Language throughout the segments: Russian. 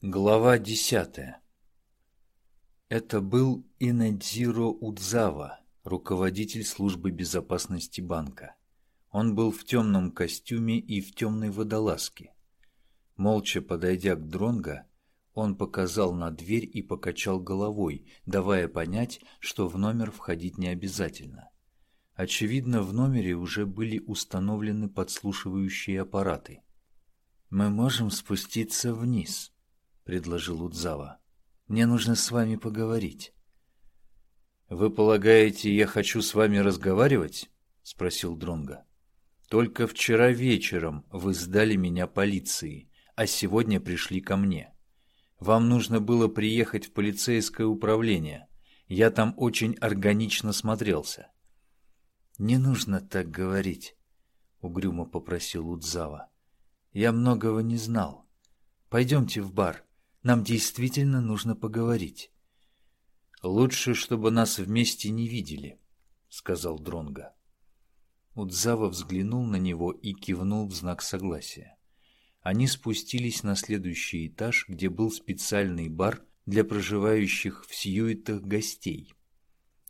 Глава десятая Это был Инэдзиро Удзава, руководитель службы безопасности банка. Он был в темном костюме и в темной водолазке. Молча подойдя к Дронго, он показал на дверь и покачал головой, давая понять, что в номер входить не обязательно. Очевидно, в номере уже были установлены подслушивающие аппараты. «Мы можем спуститься вниз», предложил Удзава. «Мне нужно с вами поговорить». «Вы полагаете, я хочу с вами разговаривать?» — спросил Дронга. «Только вчера вечером вы сдали меня полиции, а сегодня пришли ко мне. Вам нужно было приехать в полицейское управление. Я там очень органично смотрелся». «Не нужно так говорить», — угрюмо попросил Удзава. «Я многого не знал. Пойдемте в бар. Нам действительно нужно поговорить. Лучше, чтобы нас вместе не видели, сказал Дронга. Удзава взглянул на него и кивнул в знак согласия. Они спустились на следующий этаж, где был специальный бар для проживающих в Сьюитах гостей.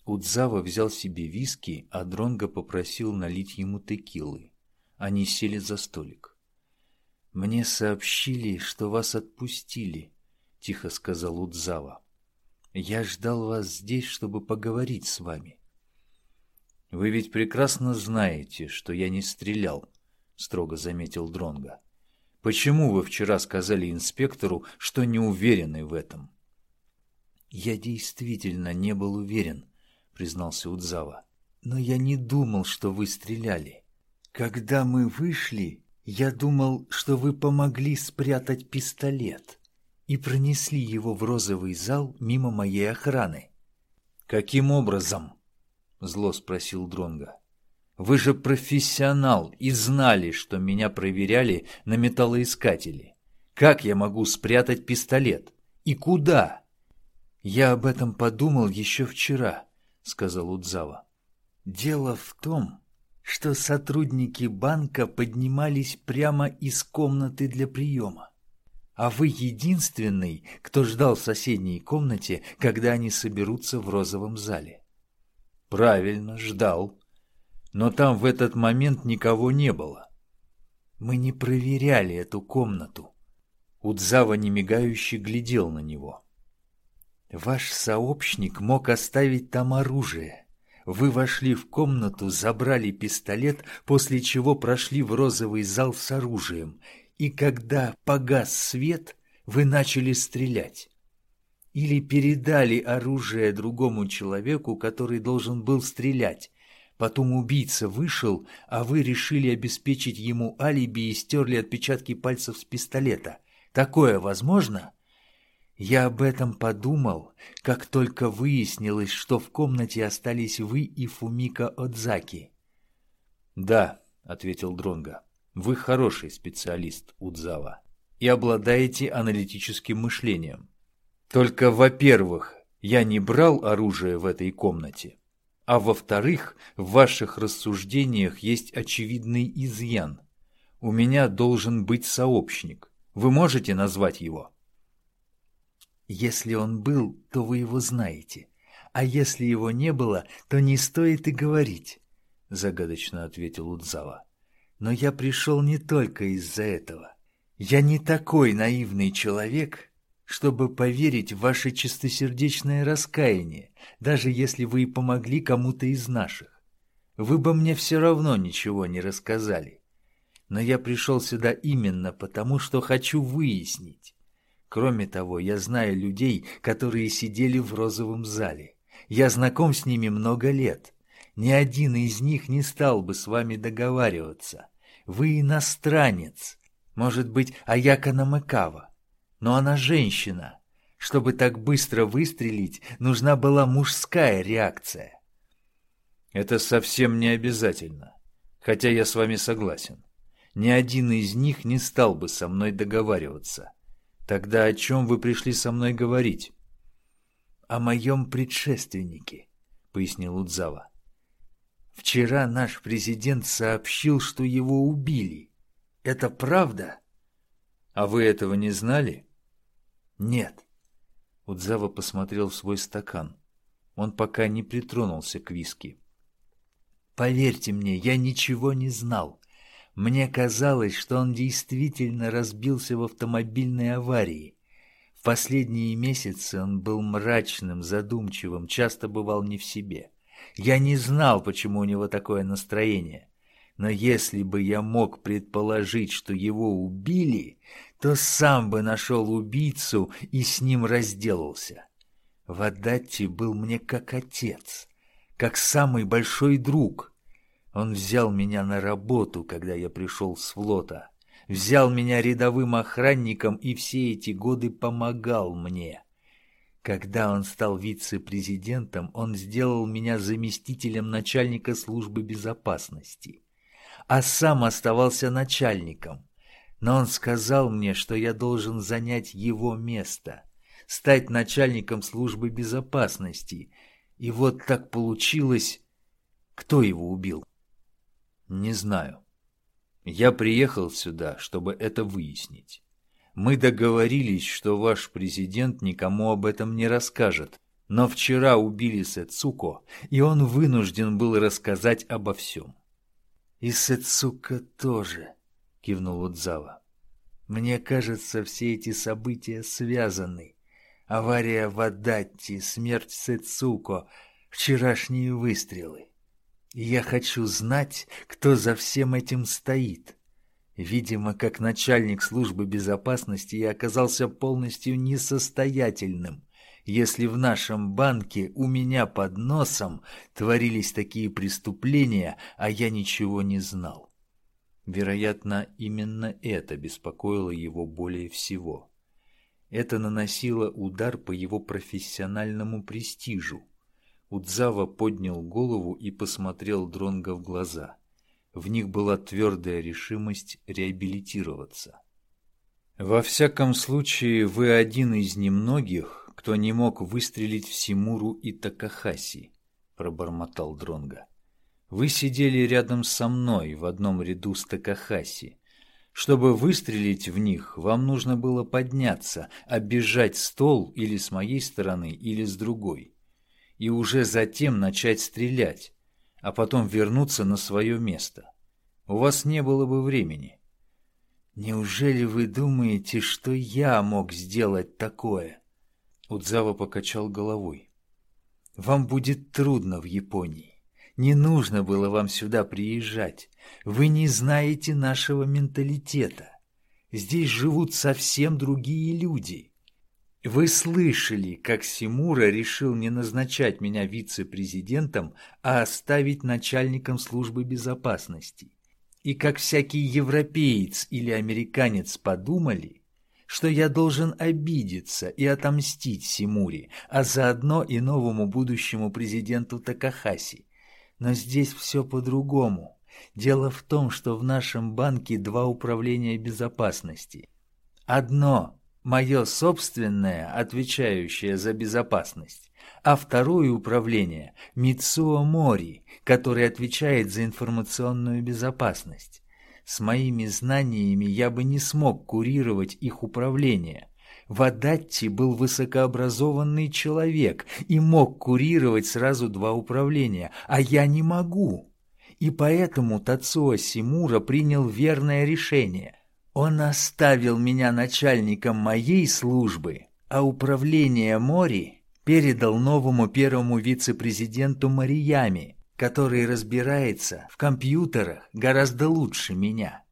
Удзава взял себе виски, а Дронга попросил налить ему текилы. Они сели за столик. «Мне сообщили, что вас отпустили», — тихо сказал Удзава. «Я ждал вас здесь, чтобы поговорить с вами». «Вы ведь прекрасно знаете, что я не стрелял», — строго заметил Дронга. «Почему вы вчера сказали инспектору, что не уверены в этом?» «Я действительно не был уверен», — признался Удзава. «Но я не думал, что вы стреляли. Когда мы вышли, я думал, что вы помогли спрятать пистолет и пронесли его в розовый зал мимо моей охраны. «Каким образом?» — зло спросил Дронга. «Вы же профессионал и знали, что меня проверяли на металлоискателе. Как я могу спрятать пистолет? И куда?» «Я об этом подумал еще вчера», — сказал Удзава. «Дело в том, что сотрудники банка поднимались прямо из комнаты для приема а вы единственный, кто ждал в соседней комнате, когда они соберутся в розовом зале. Правильно, ждал. Но там в этот момент никого не было. Мы не проверяли эту комнату. Удзава немигающе глядел на него. Ваш сообщник мог оставить там оружие. Вы вошли в комнату, забрали пистолет, после чего прошли в розовый зал с оружием и когда погас свет, вы начали стрелять. Или передали оружие другому человеку, который должен был стрелять. Потом убийца вышел, а вы решили обеспечить ему алиби и стерли отпечатки пальцев с пистолета. Такое возможно? Я об этом подумал, как только выяснилось, что в комнате остались вы и Фумика Отзаки. «Да», — ответил Дронга. Вы хороший специалист, Удзава, и обладаете аналитическим мышлением. Только, во-первых, я не брал оружие в этой комнате, а во-вторых, в ваших рассуждениях есть очевидный изъян. У меня должен быть сообщник. Вы можете назвать его? Если он был, то вы его знаете. А если его не было, то не стоит и говорить, загадочно ответил Удзава. Но я пришел не только из-за этого. Я не такой наивный человек, чтобы поверить в ваше чистосердечное раскаяние, даже если вы и помогли кому-то из наших. Вы бы мне все равно ничего не рассказали. Но я пришел сюда именно потому, что хочу выяснить. Кроме того, я знаю людей, которые сидели в розовом зале. Я знаком с ними много лет. Ни один из них не стал бы с вами договариваться. Вы иностранец. Может быть, Аяка Намыкава. Но она женщина. Чтобы так быстро выстрелить, нужна была мужская реакция. Это совсем не обязательно. Хотя я с вами согласен. Ни один из них не стал бы со мной договариваться. Тогда о чем вы пришли со мной говорить? О моем предшественнике, пояснил Удзава. Вчера наш президент сообщил, что его убили. Это правда? А вы этого не знали? Нет. Удзава посмотрел в свой стакан. Он пока не притронулся к виски. Поверьте мне, я ничего не знал. Мне казалось, что он действительно разбился в автомобильной аварии. В последние месяцы он был мрачным, задумчивым, часто бывал не в себе. Я не знал, почему у него такое настроение. Но если бы я мог предположить, что его убили, то сам бы нашел убийцу и с ним разделался. Вадатти был мне как отец, как самый большой друг. Он взял меня на работу, когда я пришел с флота, взял меня рядовым охранником и все эти годы помогал мне. Когда он стал вице-президентом, он сделал меня заместителем начальника службы безопасности, а сам оставался начальником. Но он сказал мне, что я должен занять его место, стать начальником службы безопасности. И вот так получилось. Кто его убил? Не знаю. Я приехал сюда, чтобы это выяснить. Мы договорились, что ваш президент никому об этом не расскажет, но вчера убили Сэцуко, и он вынужден был рассказать обо всем. И Сэцуко тоже, кивнул Удзава. Мне кажется, все эти события связаны. Авария в Адатти, смерть Сэцуко, вчерашние выстрелы. И я хочу знать, кто за всем этим стоит. Видимо, как начальник службы безопасности я оказался полностью несостоятельным, если в нашем банке у меня под носом творились такие преступления, а я ничего не знал. Вероятно, именно это беспокоило его более всего. Это наносило удар по его профессиональному престижу. Удзава поднял голову и посмотрел Дронга в глаза. В них была твердая решимость реабилитироваться. «Во всяком случае, вы один из немногих, кто не мог выстрелить в Симуру и Такахаси», — пробормотал Дронга. «Вы сидели рядом со мной в одном ряду с Такахаси. Чтобы выстрелить в них, вам нужно было подняться, оббежать стол или с моей стороны, или с другой, и уже затем начать стрелять, а потом вернуться на свое место. У вас не было бы времени. Неужели вы думаете, что я мог сделать такое? Удзава покачал головой. Вам будет трудно в Японии. Не нужно было вам сюда приезжать. Вы не знаете нашего менталитета. Здесь живут совсем другие люди. Вы слышали, как Симура решил не назначать меня вице-президентом, а оставить начальником службы безопасности. И как всякий европеец или американец подумали, что я должен обидеться и отомстить Симуре, а заодно и новому будущему президенту Такахаси. Но здесь все по-другому. Дело в том, что в нашем банке два управления безопасности. Одно мое собственное, отвечающее за безопасность, а второе управление – Мицуо Мори, который отвечает за информационную безопасность. С моими знаниями я бы не смог курировать их управление. Вадатти был высокообразованный человек и мог курировать сразу два управления, а я не могу. И поэтому Тацуо Симура принял верное решение он оставил меня начальником моей службы, а управление Мори передал новому первому вице-президенту Мариями, который разбирается в компьютерах гораздо лучше меня.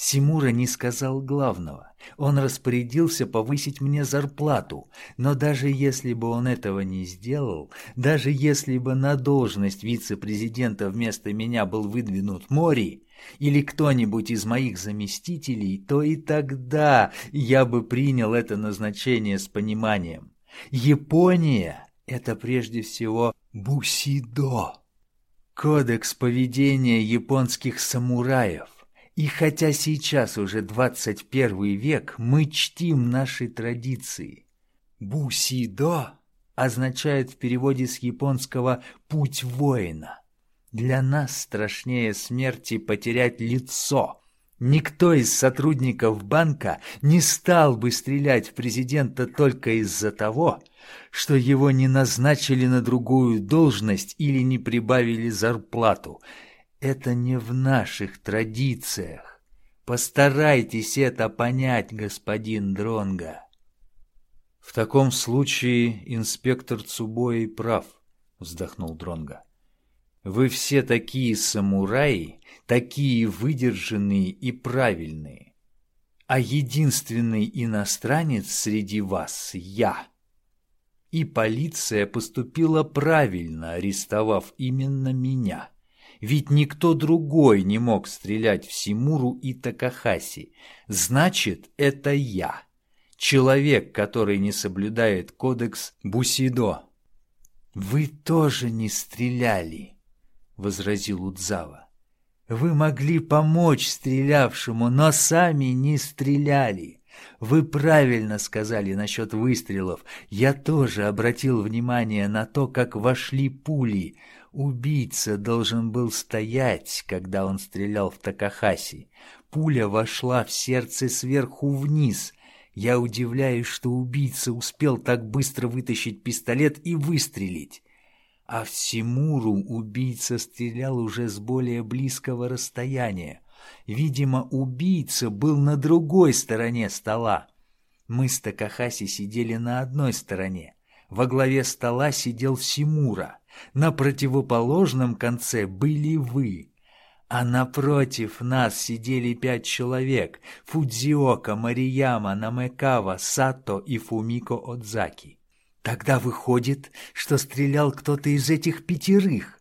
Симура не сказал главного. Он распорядился повысить мне зарплату, но даже если бы он этого не сделал, даже если бы на должность вице-президента вместо меня был выдвинут Мори, или кто-нибудь из моих заместителей, то и тогда я бы принял это назначение с пониманием. Япония — это прежде всего бусидо, кодекс поведения японских самураев. И хотя сейчас уже 21 век, мы чтим наши традиции. Бусидо означает в переводе с японского «путь воина». Для нас страшнее смерти потерять лицо, Никто из сотрудников банка не стал бы стрелять в президента только из-за того, что его не назначили на другую должность или не прибавили зарплату. Это не в наших традициях. Постарайтесь это понять, господин Дронга. В таком случае инспектор Цубои прав, вздохнул Дронга. Вы все такие самураи, такие выдержанные и правильные. А единственный иностранец среди вас — я. И полиция поступила правильно, арестовав именно меня. Ведь никто другой не мог стрелять в Симуру и Такахаси. Значит, это я. Человек, который не соблюдает кодекс Бусидо. Вы тоже не стреляли возразил Удзава. Вы могли помочь стрелявшему, но сами не стреляли. Вы правильно сказали насчет выстрелов. Я тоже обратил внимание на то, как вошли пули. Убийца должен был стоять, когда он стрелял в Такахаси. Пуля вошла в сердце сверху вниз. Я удивляюсь, что убийца успел так быстро вытащить пистолет и выстрелить. А в Симуру убийца стрелял уже с более близкого расстояния. Видимо, убийца был на другой стороне стола. Мы с Такахаси сидели на одной стороне. Во главе стола сидел Симура. На противоположном конце были вы. А напротив нас сидели пять человек — Фудзиока, Марияма, Намекава, Сато и Фумико Отзаки. Тогда выходит, что стрелял кто-то из этих пятерых.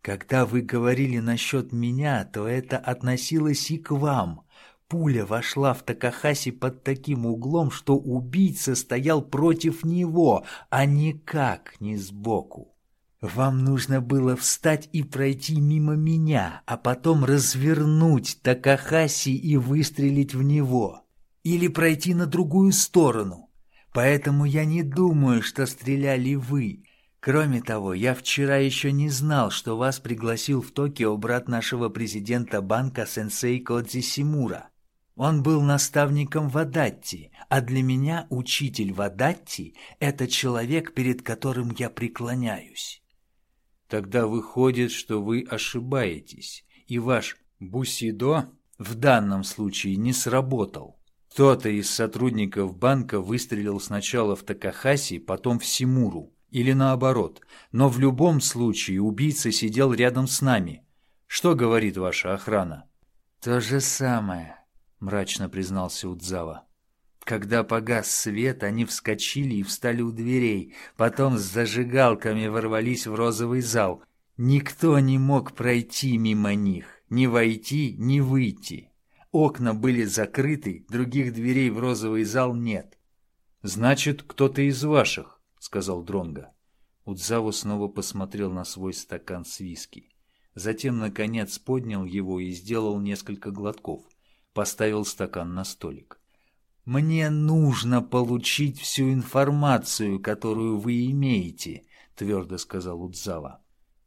Когда вы говорили насчет меня, то это относилось и к вам. Пуля вошла в Такахаси под таким углом, что убийца стоял против него, а никак не сбоку. Вам нужно было встать и пройти мимо меня, а потом развернуть Такахаси и выстрелить в него. Или пройти на другую сторону. Поэтому я не думаю, что стреляли вы. Кроме того, я вчера еще не знал, что вас пригласил в Токио брат нашего президента банка сенсей Кодзи Симура. Он был наставником в Адатти, а для меня учитель в Адатти – это человек, перед которым я преклоняюсь. Тогда выходит, что вы ошибаетесь, и ваш бусидо в данном случае не сработал. Кто-то из сотрудников банка выстрелил сначала в Такахаси, потом в Симуру. Или наоборот. Но в любом случае убийца сидел рядом с нами. Что говорит ваша охрана? То же самое, мрачно признался Удзава. Когда погас свет, они вскочили и встали у дверей, потом с зажигалками ворвались в розовый зал. Никто не мог пройти мимо них, ни войти, ни выйти. Окна были закрыты, других дверей в розовый зал нет. Значит, кто-то из ваших, сказал Дронга. Удзаву снова посмотрел на свой стакан с виски. Затем, наконец, поднял его и сделал несколько глотков. Поставил стакан на столик. «Мне нужно получить всю информацию, которую вы имеете», — твердо сказал Удзава.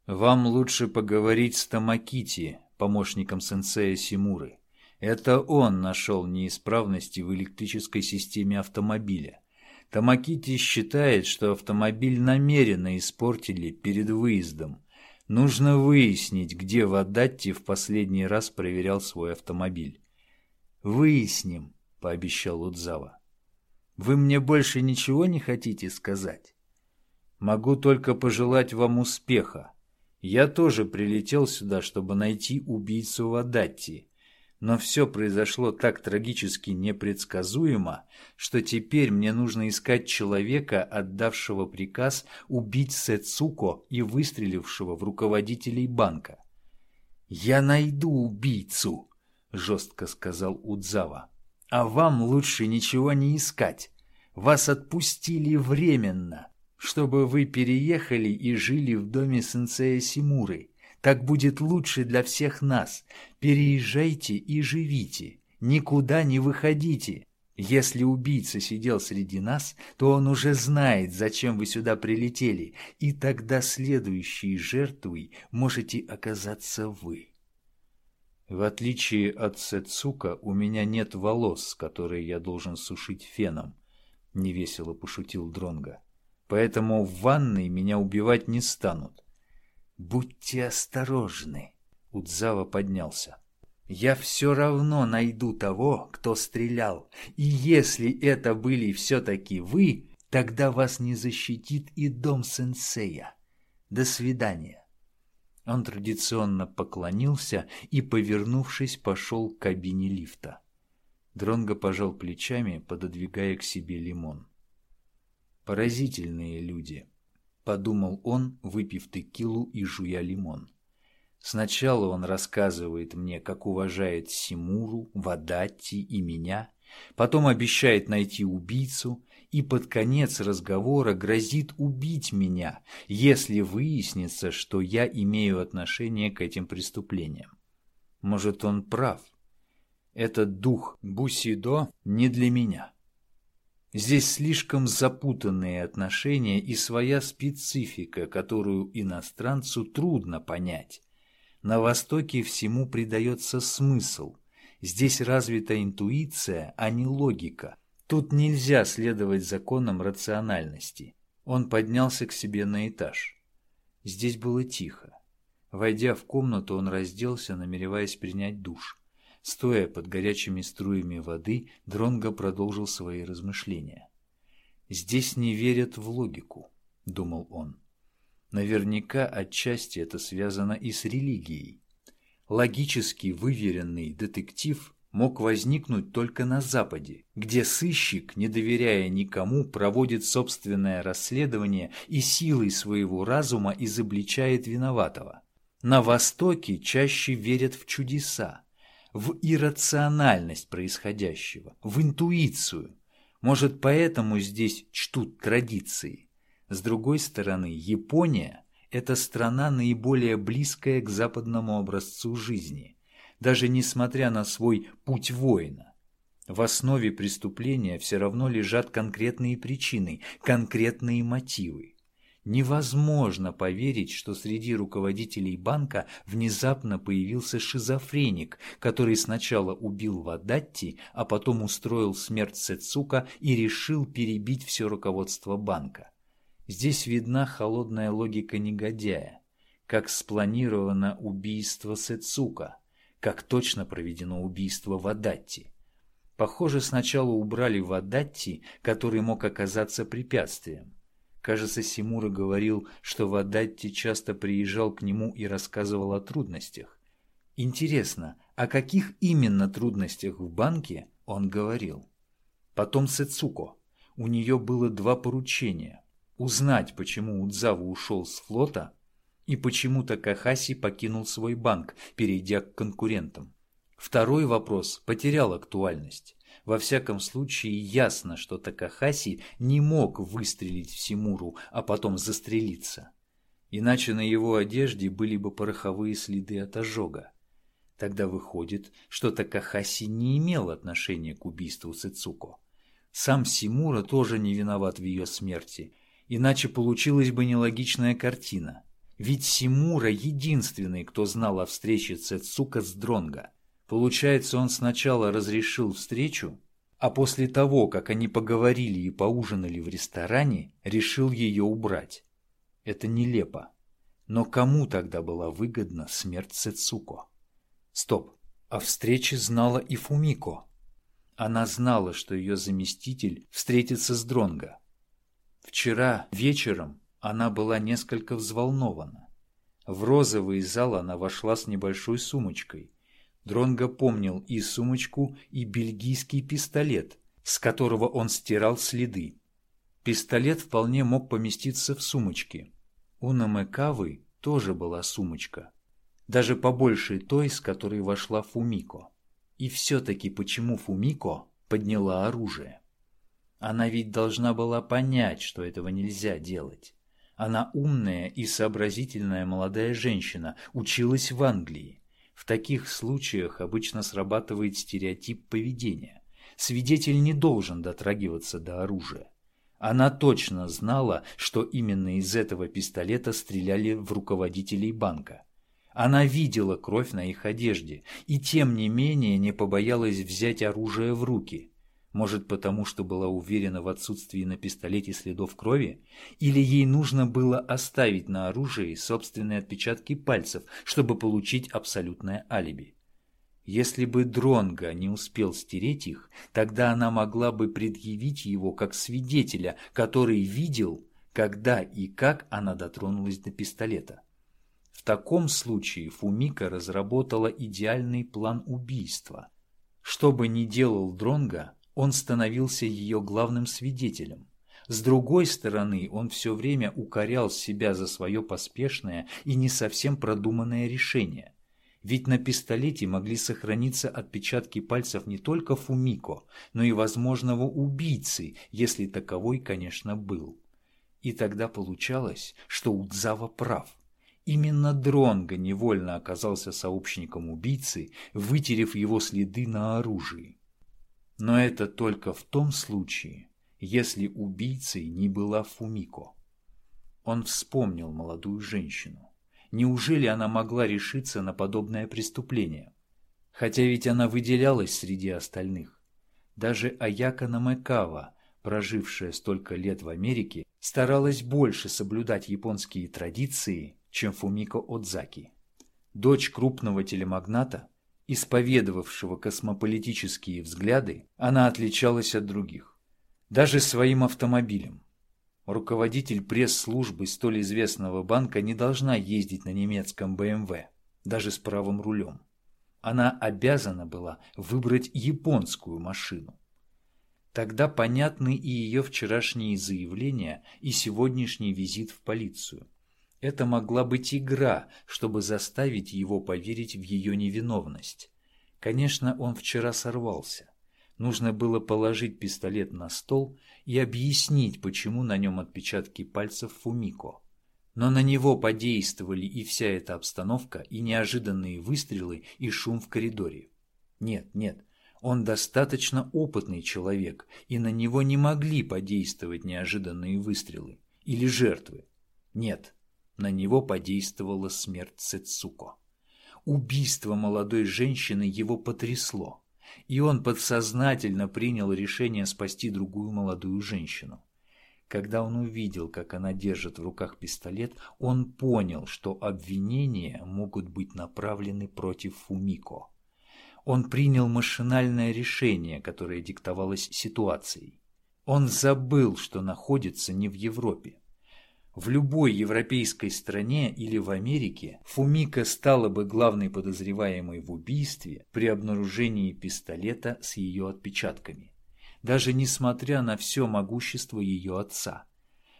«Вам лучше поговорить с Тамакити, помощником сенсея Симуры. Это он нашел неисправности в электрической системе автомобиля. Тамакити считает, что автомобиль намеренно испортили перед выездом. Нужно выяснить, где Вадатти в последний раз проверял свой автомобиль. «Выясним», — пообещал Удзава. «Вы мне больше ничего не хотите сказать?» «Могу только пожелать вам успеха. Я тоже прилетел сюда, чтобы найти убийцу Вадатти» Но все произошло так трагически непредсказуемо, что теперь мне нужно искать человека, отдавшего приказ убить Сэцуко и выстрелившего в руководителей банка. «Я найду убийцу», — жестко сказал Удзава. «А вам лучше ничего не искать. Вас отпустили временно, чтобы вы переехали и жили в доме сенсея Симуры. Так будет лучше для всех нас. Переезжайте и живите. Никуда не выходите. Если убийца сидел среди нас, то он уже знает, зачем вы сюда прилетели, и тогда следующей жертвой можете оказаться вы. В отличие от Сецука, у меня нет волос, которые я должен сушить феном, невесело пошутил Дронга. Поэтому в ванной меня убивать не станут. Будьте осторожны, Удзава поднялся. Я все равно найду того, кто стрелял, и если это были все-таки вы, тогда вас не защитит и дом сенсея. До свидания. Он традиционно поклонился и, повернувшись, пошел к кабине лифта. Дронго пожал плечами, пододвигая к себе лимон. «Поразительные люди», — подумал он, выпив текилу и жуя лимон. «Сначала он рассказывает мне, как уважает Симуру, Вадатти и меня, потом обещает найти убийцу, и под конец разговора грозит убить меня, если выяснится, что я имею отношение к этим преступлениям. Может, он прав. Этот дух Бусидо не для меня. Здесь слишком запутанные отношения и своя специфика, которую иностранцу трудно понять. На Востоке всему придается смысл. Здесь развита интуиция, а не логика. Тут нельзя следовать законам рациональности. Он поднялся к себе на этаж. Здесь было тихо. Войдя в комнату, он разделся, намереваясь принять душ. Стоя под горячими струями воды, Дронго продолжил свои размышления. «Здесь не верят в логику», — думал он. Наверняка отчасти это связано и с религией. Логически выверенный детектив мог возникнуть только на Западе, где сыщик, не доверяя никому, проводит собственное расследование и силой своего разума изобличает виноватого. На Востоке чаще верят в чудеса, в иррациональность происходящего, в интуицию. Может, поэтому здесь чтут традиции. С другой стороны, Япония – это страна наиболее близкая к западному образцу жизни – даже несмотря на свой путь воина. В основе преступления все равно лежат конкретные причины, конкретные мотивы. Невозможно поверить, что среди руководителей банка внезапно появился шизофреник, который сначала убил Вадатти, а потом устроил смерть Сецука и решил перебить все руководство банка. Здесь видна холодная логика негодяя, как спланировано убийство Сецука – как точно проведено убийство в Адатти. Похоже, сначала убрали в Адатти, который мог оказаться препятствием. Кажется, Симура говорил, что Вадатти часто приезжал к нему и рассказывал о трудностях. Интересно, о каких именно трудностях в банке он говорил? Потом Сэцуко. У нее было два поручения. Узнать, почему Удзава ушел с флота и почему Такахаси покинул свой банк, перейдя к конкурентам. Второй вопрос потерял актуальность. Во всяком случае, ясно, что Такахаси не мог выстрелить в Симуру, а потом застрелиться. Иначе на его одежде были бы пороховые следы от ожога. Тогда выходит, что Такахаси не имел отношения к убийству Сыцуко. Сам Симура тоже не виноват в ее смерти, иначе получилась бы нелогичная картина. Ведь Симура единственный, кто знал о встрече Цецука с Дронго. Получается, он сначала разрешил встречу, а после того, как они поговорили и поужинали в ресторане, решил ее убрать. Это нелепо. Но кому тогда была выгодна смерть Цецуко? Стоп, о встрече знала и Фумико. Она знала, что ее заместитель встретится с Дронго. Вчера вечером она была несколько взволнована. В розовый зал она вошла с небольшой сумочкой. Дронго помнил и сумочку, и бельгийский пистолет, с которого он стирал следы. Пистолет вполне мог поместиться в сумочке. У Намекавы тоже была сумочка. Даже побольше той, с которой вошла Фумико. И все-таки почему Фумико подняла оружие? Она ведь должна была понять, что этого нельзя делать. Она умная и сообразительная молодая женщина, училась в Англии. В таких случаях обычно срабатывает стереотип поведения. Свидетель не должен дотрагиваться до оружия. Она точно знала, что именно из этого пистолета стреляли в руководителей банка. Она видела кровь на их одежде и тем не менее не побоялась взять оружие в руки. Может, потому что была уверена в отсутствии на пистолете следов крови? Или ей нужно было оставить на оружии собственные отпечатки пальцев, чтобы получить абсолютное алиби? Если бы Дронга не успел стереть их, тогда она могла бы предъявить его как свидетеля, который видел, когда и как она дотронулась до пистолета. В таком случае Фумика разработала идеальный план убийства. Что бы ни делал Дронга, он становился ее главным свидетелем. С другой стороны, он все время укорял себя за свое поспешное и не совсем продуманное решение. Ведь на пистолете могли сохраниться отпечатки пальцев не только Фумико, но и возможного убийцы, если таковой, конечно, был. И тогда получалось, что Удзава прав. Именно Дронго невольно оказался сообщником убийцы, вытерев его следы на оружии. Но это только в том случае, если убийцей не была Фумико. Он вспомнил молодую женщину. Неужели она могла решиться на подобное преступление? Хотя ведь она выделялась среди остальных. Даже Аяка Намекава, прожившая столько лет в Америке, старалась больше соблюдать японские традиции, чем Фумико Отзаки. Дочь крупного телемагната – исповедовавшего космополитические взгляды, она отличалась от других. Даже своим автомобилем. Руководитель пресс-службы столь известного банка не должна ездить на немецком БМВ, даже с правым рулем. Она обязана была выбрать японскую машину. Тогда понятны и ее вчерашние заявления, и сегодняшний визит в полицию – это могла быть игра, чтобы заставить его поверить в ее невиновность. Конечно, он вчера сорвался. Нужно было положить пистолет на стол и объяснить, почему на нем отпечатки пальцев Фумико. Но на него подействовали и вся эта обстановка, и неожиданные выстрелы, и шум в коридоре. Нет, нет, он достаточно опытный человек, и на него не могли подействовать неожиданные выстрелы. Или жертвы. Нет, на него подействовала смерть Цицуко. Убийство молодой женщины его потрясло, и он подсознательно принял решение спасти другую молодую женщину. Когда он увидел, как она держит в руках пистолет, он понял, что обвинения могут быть направлены против Фумико. Он принял машинальное решение, которое диктовалось ситуацией. Он забыл, что находится не в Европе. В любой европейской стране или в Америке Фумика стала бы главной подозреваемой в убийстве при обнаружении пистолета с ее отпечатками, даже несмотря на все могущество ее отца.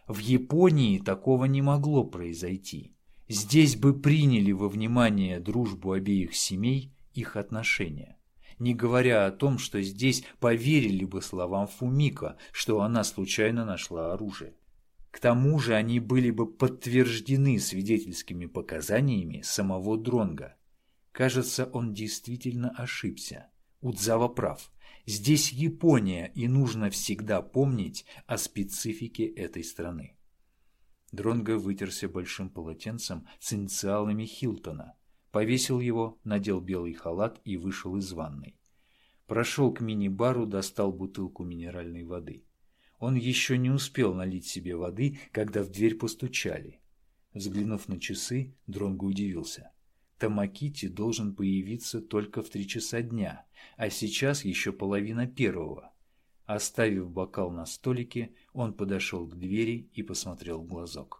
В Японии такого не могло произойти. Здесь бы приняли во внимание дружбу обеих семей, их отношения. Не говоря о том, что здесь поверили бы словам Фумика, что она случайно нашла оружие. К тому же они были бы подтверждены свидетельскими показаниями самого Дронга. Кажется, он действительно ошибся. Удзава прав. Здесь Япония, и нужно всегда помнить о специфике этой страны. Дронго вытерся большим полотенцем с инициалами Хилтона, повесил его, надел белый халат и вышел из ванной. Прошел к мини-бару, достал бутылку минеральной воды. Он еще не успел налить себе воды, когда в дверь постучали. Взглянув на часы, Дронго удивился. Тамакити должен появиться только в три часа дня, а сейчас еще половина первого. Оставив бокал на столике, он подошел к двери и посмотрел в глазок.